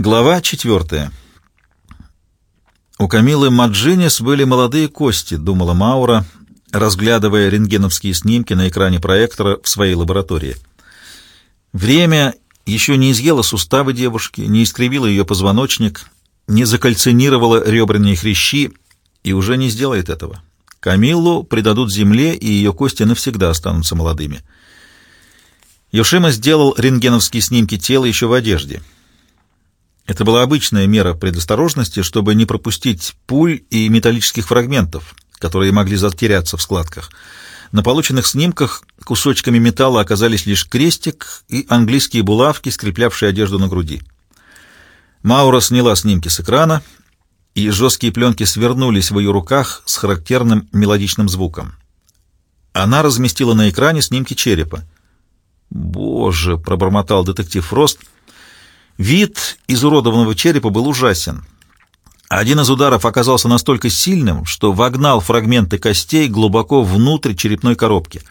Глава четвертая. У Камилы Маджинис были молодые кости, думала Маура, разглядывая рентгеновские снимки на экране проектора в своей лаборатории. Время еще не изъело суставы девушки, не искривило ее позвоночник, не закальцинировало ребряные хрящи и уже не сделает этого. Камиллу предадут земле, и ее кости навсегда останутся молодыми. Йошима сделал рентгеновские снимки тела еще в одежде — это была обычная мера предосторожности, чтобы не пропустить пуль и металлических фрагментов, которые могли затеряться в складках. На полученных снимках кусочками металла оказались лишь крестик и английские булавки, скреплявшие одежду на груди. Маура сняла снимки с экрана, и жесткие пленки свернулись в ее руках с характерным мелодичным звуком. Она разместила на экране снимки черепа. «Боже!» — пробормотал детектив Фрост — Вид изуродованного черепа был ужасен. Один из ударов оказался настолько сильным, что вогнал фрагменты костей глубоко внутрь черепной коробки.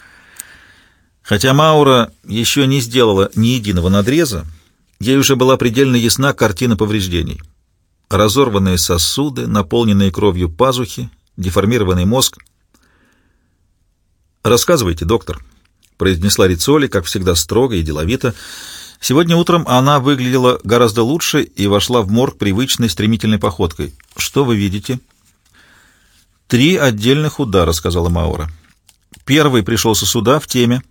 Хотя Маура еще не сделала ни единого надреза, ей уже была предельно ясна картина повреждений. Разорванные сосуды, наполненные кровью пазухи, деформированный мозг. «Рассказывайте, доктор», — произнесла Рицоли, как всегда строго и деловито, — Сегодня утром она выглядела гораздо лучше и вошла в морг привычной стремительной походкой. «Что вы видите?» «Три отдельных удара», — сказала Маура. «Первый пришелся сюда, в теме».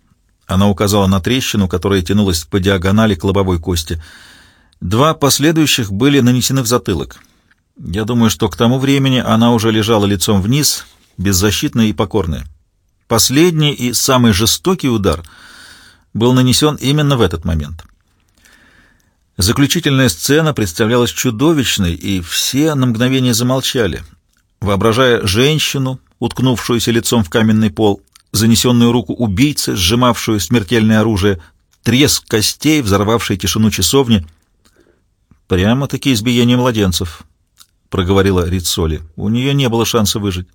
Она указала на трещину, которая тянулась по диагонали к лобовой кости. Два последующих были нанесены в затылок. Я думаю, что к тому времени она уже лежала лицом вниз, беззащитная и покорная. Последний и самый жестокий удар был нанесен именно в этот момент. Заключительная сцена представлялась чудовищной, и все на мгновение замолчали, воображая женщину, уткнувшуюся лицом в каменный пол, занесенную руку убийцы, сжимавшую смертельное оружие, треск костей, взорвавший тишину часовни. «Прямо-таки избиение младенцев», — проговорила Рицоли. «У нее не было шанса выжить».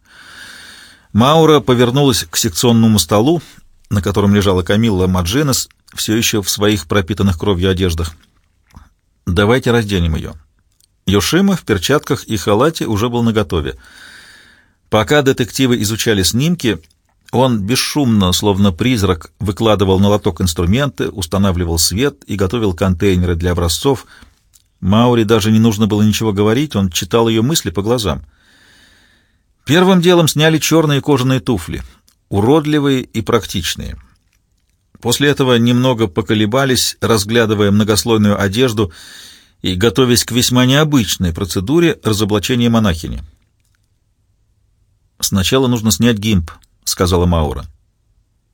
Маура повернулась к секционному столу, на котором лежала Камилла Маджинес, все еще в своих пропитанных кровью одеждах. Давайте разденем ее. Йошима в перчатках и халате уже был наготове. Пока детективы изучали снимки, он бесшумно, словно призрак, выкладывал на лоток инструменты, устанавливал свет и готовил контейнеры для образцов. Маури даже не нужно было ничего говорить, он читал ее мысли по глазам. Первым делом сняли черные кожаные туфли, уродливые и практичные. После этого немного поколебались, разглядывая многослойную одежду и готовясь к весьма необычной процедуре разоблачения монахини. «Сначала нужно снять гимп», — сказала Маура.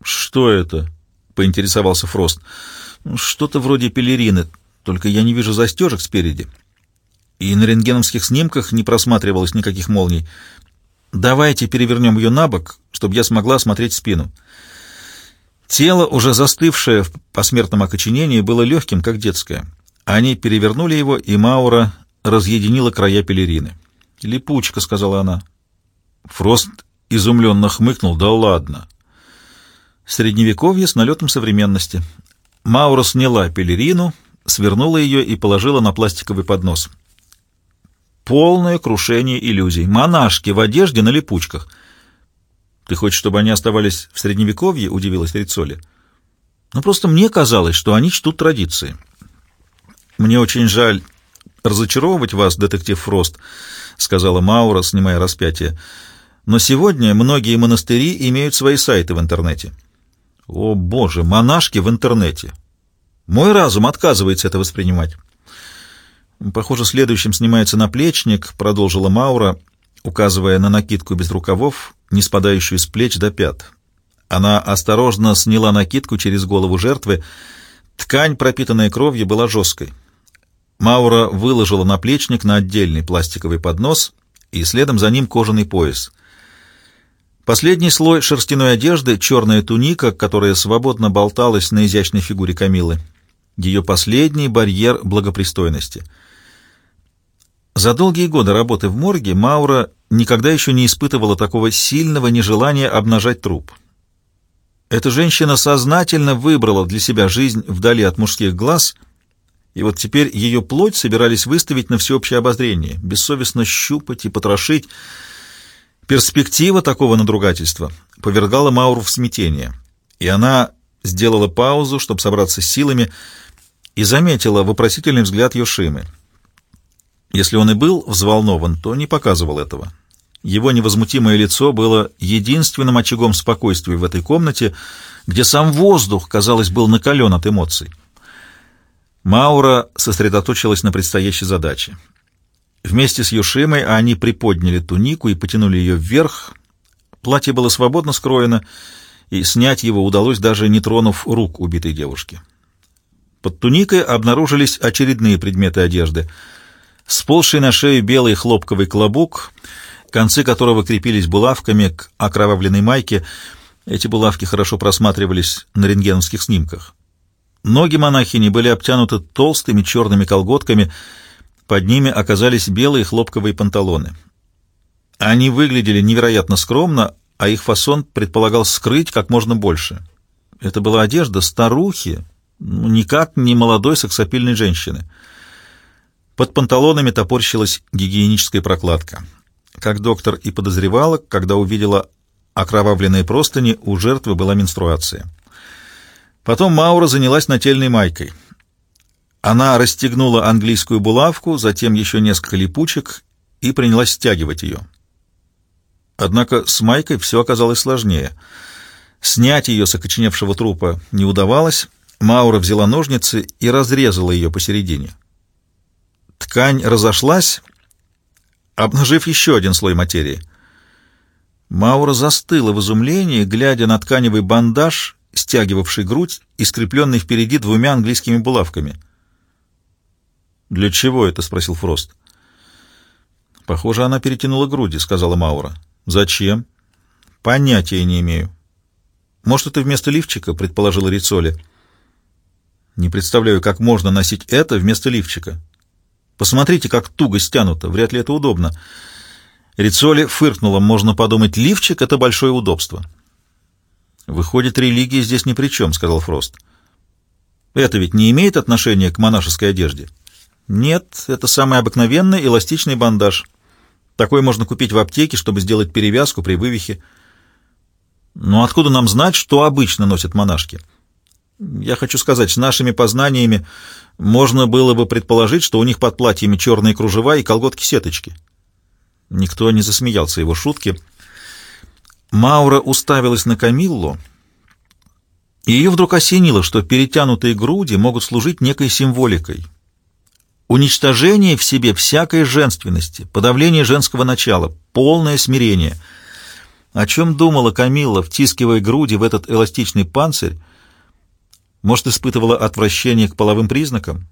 «Что это?» — поинтересовался Фрост. «Что-то вроде пелерины, только я не вижу застежек спереди. И на рентгеновских снимках не просматривалось никаких молний. Давайте перевернем ее на бок, чтобы я смогла смотреть спину». Тело, уже застывшее в посмертном окоченении, было легким, как детское. Они перевернули его, и Маура разъединила края пелерины. «Липучка», — сказала она. Фрост изумленно хмыкнул. «Да ладно». Средневековье с налетом современности. Маура сняла пелерину, свернула ее и положила на пластиковый поднос. Полное крушение иллюзий. Монашки в одежде на липучках — «Ты хочешь, чтобы они оставались в Средневековье?» — удивилась Рицоли. «Ну, просто мне казалось, что они чтут традиции». «Мне очень жаль разочаровывать вас, детектив Фрост», — сказала Маура, снимая распятие. «Но сегодня многие монастыри имеют свои сайты в интернете». «О, боже, монашки в интернете!» «Мой разум отказывается это воспринимать». «Похоже, следующим снимается наплечник», — продолжила Маура, указывая на накидку без рукавов, не спадающую с плеч до пят. Она осторожно сняла накидку через голову жертвы. Ткань, пропитанная кровью, была жесткой. Маура выложила наплечник на отдельный пластиковый поднос и следом за ним кожаный пояс. Последний слой шерстяной одежды — черная туника, которая свободно болталась на изящной фигуре Камилы. Ее последний барьер благопристойности — за долгие годы работы в морге Маура никогда еще не испытывала такого сильного нежелания обнажать труп. Эта женщина сознательно выбрала для себя жизнь вдали от мужских глаз, И вот теперь ее плоть собирались выставить на всеобщее обозрение, бессовестно щупать и потрошить. Перспектива такого надругательства повергала Мауру в смятение, и она сделала паузу, чтобы собраться с силами, и заметила вопросительный взгляд Йошимы. Если он и был взволнован, то не показывал этого. Его невозмутимое лицо было единственным очагом спокойствия в этой комнате, где сам воздух, казалось, был накален от эмоций. Маура сосредоточилась на предстоящей задаче. Вместе с Юшимой они приподняли тунику и потянули ее вверх. Платье было свободно скроено, и снять его удалось, даже не тронув рук убитой девушки. Под туникой обнаружились очередные предметы одежды. Сползший на шею белый хлопковый клобук, концы которого крепились булавками к окровавленной майке. Эти булавки хорошо просматривались на рентгеновских снимках. Ноги монахини были обтянуты толстыми черными колготками, под ними оказались белые хлопковые панталоны. Они выглядели невероятно скромно, а их фасон предполагал скрыть как можно больше. Это была одежда старухи, ну, никак не молодой сексапильной женщины. Под панталонами топорщилась гигиеническая прокладка. Как доктор и подозревала, когда увидела окровавленные простыни, у жертвы была менструация. Потом Маура занялась нательной майкой. Она расстегнула английскую булавку, затем еще несколько липучек и принялась стягивать ее. Однако с майкой все оказалось сложнее. Снять ее с окоченевшего трупа не удавалось. Маура взяла ножницы и разрезала ее посередине. Ткань разошлась, обнажив еще один слой материи. Маура застыла в изумлении, глядя на тканевый бандаж, стягивавший грудь и скрепленный впереди двумя английскими булавками. «Для чего это?» — спросил Фрост. «Похоже, она перетянула груди», — сказала Маура. «Зачем?» «Понятия не имею». «Может, это вместо лифчика?» — предположила Рицоли. «Не представляю, как можно носить это вместо лифчика. Посмотрите, как туго стянуто. Вряд ли это удобно». Рицоли фыркнула. «Можно подумать, лифчик — это большое удобство». «Выходит, религия здесь ни при чем», — сказал Фрост. «Это ведь не имеет отношения к монашеской одежде?» «Нет, это самый обыкновенный эластичный бандаж. Такой можно купить в аптеке, чтобы сделать перевязку при вывихе. Но откуда нам знать, что обычно носят монашки? Я хочу сказать, с нашими познаниями можно было бы предположить, что у них под платьями черные кружева и колготки-сеточки». Никто не засмеялся его шутки. Маура уставилась на Камиллу, и ее вдруг осенило, что перетянутые груди могут служить некой символикой. Уничтожение в себе всякой женственности, подавление женского начала, полное смирение. О чем думала Камилла, втискивая груди в этот эластичный панцирь? Может, испытывала отвращение к половым признакам?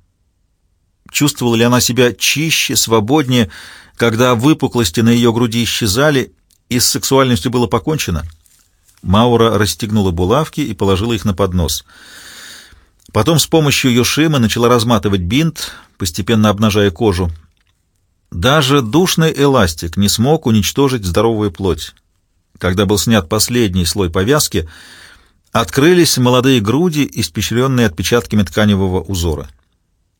Чувствовала ли она себя чище, свободнее, когда выпуклости на ее груди исчезали, и с сексуальностью было покончено. Маура расстегнула булавки и положила их на поднос. Потом с помощью Йошимы начала разматывать бинт, постепенно обнажая кожу. Даже душный эластик не смог уничтожить здоровую плоть. Когда был снят последний слой повязки, открылись молодые груди, испещренные отпечатками тканевого узора.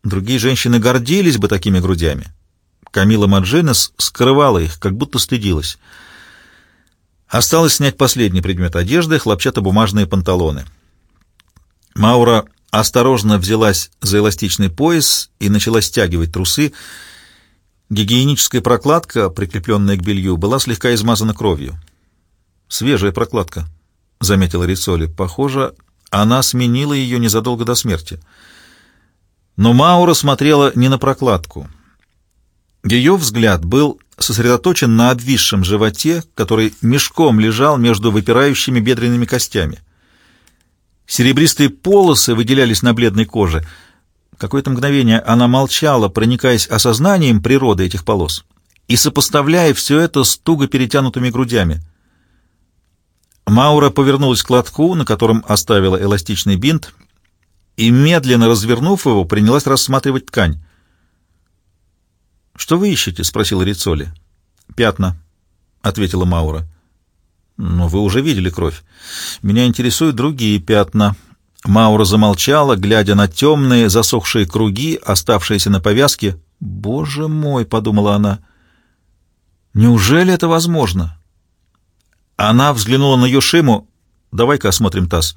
Другие женщины гордились бы такими грудями. Камила Маджинес скрывала их, как будто стыдилась. Осталось снять последний предмет одежды — хлопчатобумажные панталоны. Маура осторожно взялась за эластичный пояс и начала стягивать трусы. Гигиеническая прокладка, прикрепленная к белью, была слегка измазана кровью. «Свежая прокладка», — заметила Рицоли. «Похоже, она сменила ее незадолго до смерти». Но Маура смотрела не на прокладку. Ее взгляд был сосредоточен на обвисшем животе, который мешком лежал между выпирающими бедренными костями. Серебристые полосы выделялись на бледной коже. Какое-то мгновение она молчала, проникаясь осознанием природы этих полос и сопоставляя все это с туго перетянутыми грудями. Маура повернулась к лотку, на котором оставила эластичный бинт, и, медленно развернув его, принялась рассматривать ткань. «Что вы ищете?» — спросила Рицоли. «Пятна», — ответила Маура. «Но вы уже видели кровь. Меня интересуют другие пятна». Маура замолчала, глядя на темные засохшие круги, оставшиеся на повязке. «Боже мой!» — подумала она. «Неужели это возможно?» Она взглянула на Йошиму. «Давай-ка осмотрим таз».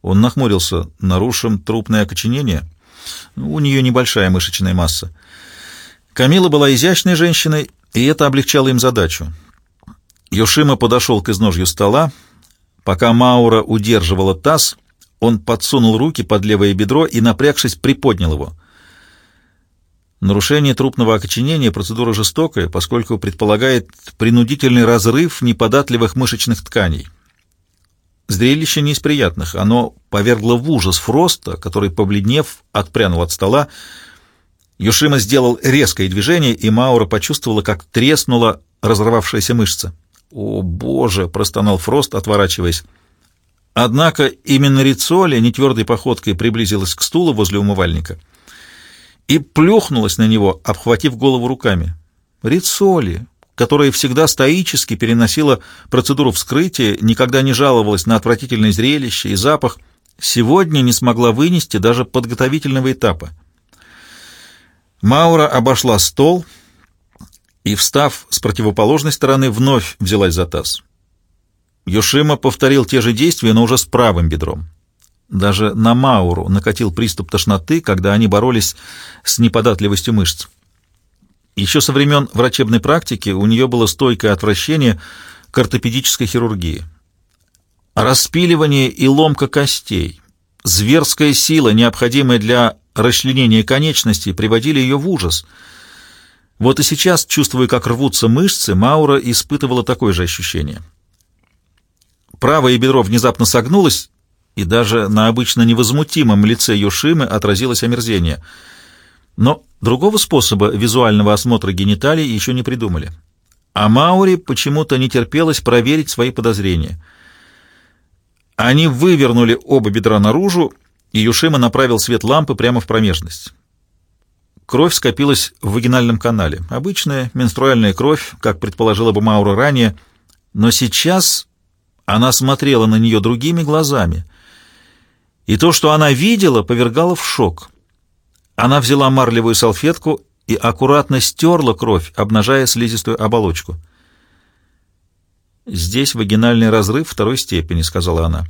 Он нахмурился. «Нарушим трупное окоченение?» У нее небольшая мышечная масса. Камила была изящной женщиной, и это облегчало им задачу. Йошима подошел к изножью стола. Пока Маура удерживала таз, он подсунул руки под левое бедро и, напрягшись, приподнял его. Нарушение трупного окоченения – процедура жестокая, поскольку предполагает принудительный разрыв неподатливых мышечных тканей. Зрелище не из приятных. Оно повергло в ужас Фроста, который, побледнев, отпрянул от стола. Юшима сделал резкое движение, и Маура почувствовала, как треснула разорвавшаяся мышца. «О, Боже!» — простонал Фрост, отворачиваясь. Однако именно Рицоли нетвердой походкой приблизилась к стулу возле умывальника и плюхнулась на него, обхватив голову руками. Рицоли, которая всегда стоически переносила процедуру вскрытия, никогда не жаловалась на отвратительное зрелище и запах, сегодня не смогла вынести даже подготовительного этапа. Маура обошла стол и, встав с противоположной стороны, вновь взялась за таз. Йошима повторил те же действия, но уже с правым бедром. Даже на Мауру накатил приступ тошноты, когда они боролись с неподатливостью мышц. Еще со времен врачебной практики у нее было стойкое отвращение к ортопедической хирургии. Распиливание и ломка костей, зверская сила, необходимая для расчленения конечностей, приводили ее в ужас. Вот и сейчас, чувствуя, как рвутся мышцы, Маура испытывала такое же ощущение. Правое бедро внезапно согнулось, и даже на обычно невозмутимом лице Юшимы отразилось омерзение — но другого способа визуального осмотра гениталий еще не придумали. А Маури почему-то не терпелось проверить свои подозрения. Они вывернули оба бедра наружу, и Юшима направил свет лампы прямо в промежность. Кровь скопилась в вагинальном канале. Обычная менструальная кровь, как предположила бы Маура ранее, но сейчас она смотрела на нее другими глазами. И то, что она видела, повергало в шок — она взяла марлевую салфетку и аккуратно стерла кровь, обнажая слизистую оболочку. «Здесь вагинальный разрыв второй степени», — сказала она.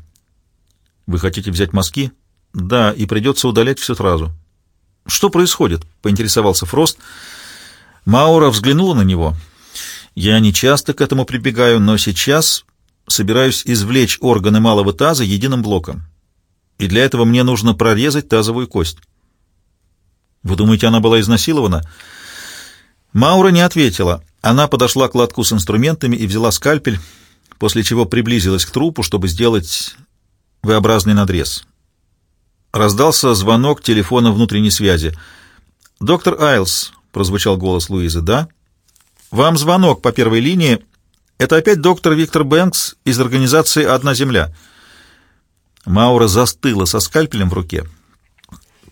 «Вы хотите взять мазки?» «Да, и придется удалять все сразу». «Что происходит?» — поинтересовался Фрост. Маура взглянула на него. «Я не часто к этому прибегаю, но сейчас собираюсь извлечь органы малого таза единым блоком. И для этого мне нужно прорезать тазовую кость». Вы думаете, она была изнасилована? Маура не ответила. Она подошла к лотку с инструментами и взяла скальпель, после чего приблизилась к трупу, чтобы сделать V-образный надрез. Раздался звонок телефона внутренней связи. «Доктор Айлс», — прозвучал голос Луизы, — «да?» «Вам звонок по первой линии. Это опять доктор Виктор Бэнкс из организации «Одна земля». Маура застыла со скальпелем в руке.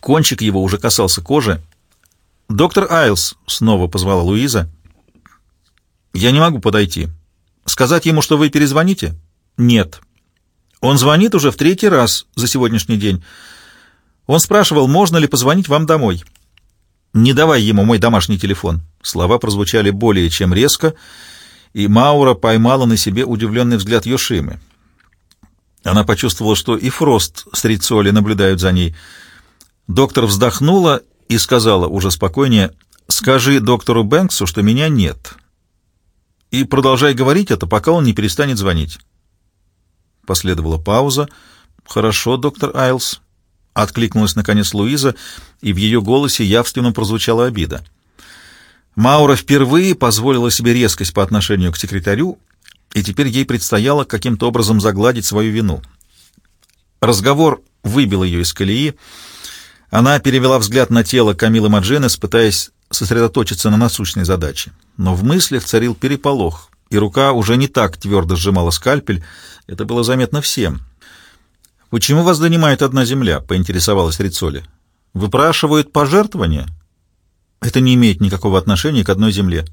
Кончик его уже касался кожи. «Доктор Айлс», — снова позвала Луиза. «Я не могу подойти. Сказать ему, что вы перезвоните?» «Нет». «Он звонит уже в третий раз за сегодняшний день. Он спрашивал, можно ли позвонить вам домой». «Не давай ему мой домашний телефон». Слова прозвучали более чем резко, и Маура поймала на себе удивленный взгляд Йошимы. Она почувствовала, что и Фрост с Рицоли наблюдают за ней — Доктор вздохнула и сказала уже спокойнее, «Скажи доктору Бэнксу, что меня нет». И продолжай говорить это, пока он не перестанет звонить. Последовала пауза. «Хорошо, доктор Айлс», — откликнулась наконец Луиза, и в ее голосе явственно прозвучала обида. Маура впервые позволила себе резкость по отношению к секретарю, и теперь ей предстояло каким-то образом загладить свою вину. Разговор выбил ее из колеи, — она перевела взгляд на тело Камилы Мадженес, пытаясь сосредоточиться на насущной задаче. Но в мыслях царил переполох, и рука уже не так твердо сжимала скальпель. Это было заметно всем. «Почему вас донимает одна земля?» — поинтересовалась Рицоли. «Выпрашивают пожертвования?» «Это не имеет никакого отношения к одной земле».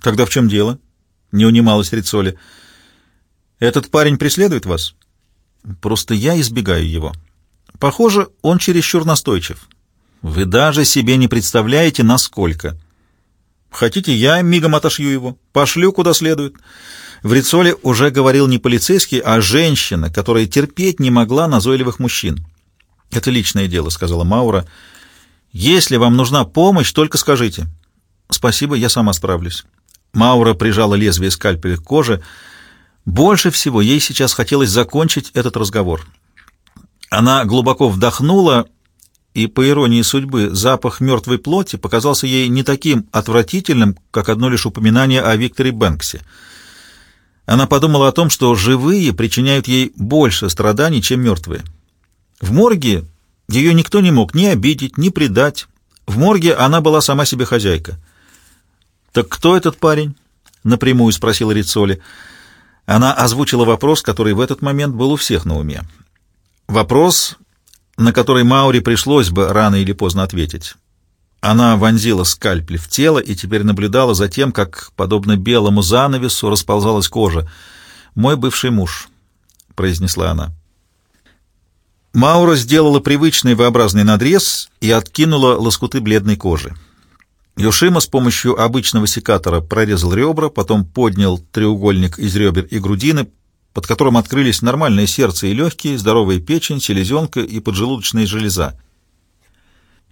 «Тогда в чем дело?» — не унималась Рицоли. «Этот парень преследует вас?» «Просто я избегаю его». Похоже, он чересчур настойчив. Вы даже себе не представляете, насколько. Хотите, я мигом отошью его, пошлю куда следует. В Рицоле уже говорил не полицейский, а женщина, которая терпеть не могла назойливых мужчин. «Это личное дело», — сказала Маура. «Если вам нужна помощь, только скажите». «Спасибо, я сама справлюсь». Маура прижала лезвие скальпеля к коже. Больше всего ей сейчас хотелось закончить этот разговор. Она глубоко вдохнула, и, по иронии судьбы, запах мертвой плоти показался ей не таким отвратительным, как одно лишь упоминание о Викторе Бэнксе. Она подумала о том, что живые причиняют ей больше страданий, чем мертвые. В морге ее никто не мог ни обидеть, ни предать. В морге она была сама себе хозяйка. «Так кто этот парень?» — напрямую спросила Рицоли. Она озвучила вопрос, который в этот момент был у всех на уме. Вопрос, на который Маури пришлось бы рано или поздно ответить. Она вонзила скальпель в тело и теперь наблюдала за тем, как, подобно белому занавесу, расползалась кожа. «Мой бывший муж», — произнесла она. Маура сделала привычный V-образный надрез и откинула лоскуты бледной кожи. Йошима с помощью обычного секатора прорезал ребра, потом поднял треугольник из ребер и грудины, под которым открылись нормальное сердце и легкие, здоровая печень, селезенка и поджелудочная железа.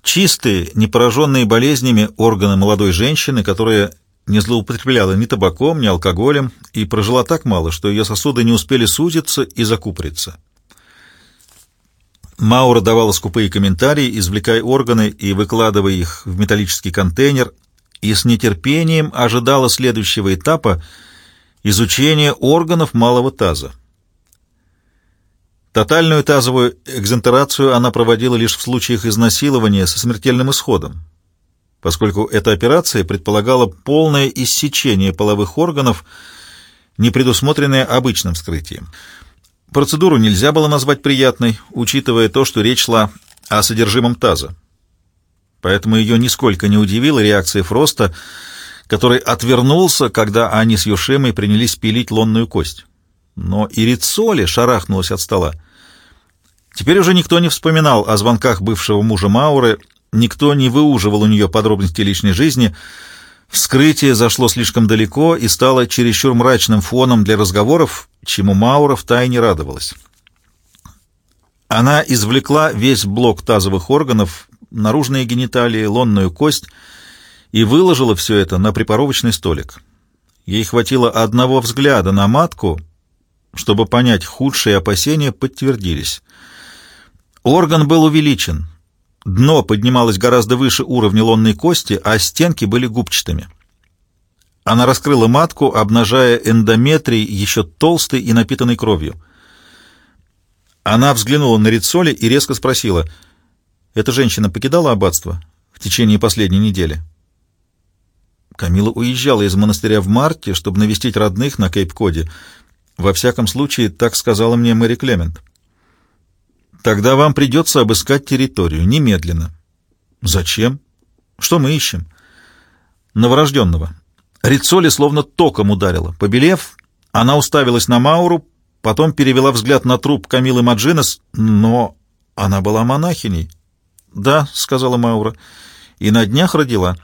Чистые, не пораженные болезнями органы молодой женщины, которая не злоупотребляла ни табаком, ни алкоголем и прожила так мало, что ее сосуды не успели сузиться и закупориться. Маура давала скупые комментарии, извлекая органы и выкладывая их в металлический контейнер, и с нетерпением ожидала следующего этапа изучения органов малого таза. Тотальную тазовую экзентерацию она проводила лишь в случаях изнасилования со смертельным исходом, поскольку эта операция предполагала полное иссечение половых органов, не предусмотренное обычным вскрытием. Процедуру нельзя было назвать приятной, учитывая то, что речь шла о содержимом таза. Поэтому ее нисколько не удивила реакция Фроста, который отвернулся, когда они с Юшемой принялись пилить лонную кость. Но и Рицоли шарахнулась от стола. Теперь уже никто не вспоминал о звонках бывшего мужа Мауры, никто не выуживал у нее подробности личной жизни — Вскрытие зашло слишком далеко и стало чересчур мрачным фоном для разговоров, чему Маура втайне радовалась. Она извлекла весь блок тазовых органов, наружные гениталии, лонную кость и выложила все это на припоровочный столик. Ей хватило одного взгляда на матку, чтобы понять, худшие опасения подтвердились. Орган был увеличен, Дно поднималось гораздо выше уровня лонной кости, а стенки были губчатыми. Она раскрыла матку, обнажая эндометрий, еще толстый и напитанный кровью. Она взглянула на Рицоли и резко спросила, «Эта женщина покидала аббатство в течение последней недели?» Камила уезжала из монастыря в марте, чтобы навестить родных на Кейп-Коде. Во всяком случае, так сказала мне Мэри Клемент. Тогда вам придется обыскать территорию немедленно. Зачем? Что мы ищем? Новорожденного. Рицоли словно током ударила. Побелев, она уставилась на Мауру, потом перевела взгляд на труп Камилы Маджинес, но она была монахиней. «Да», — сказала Маура, — «и на днях родила».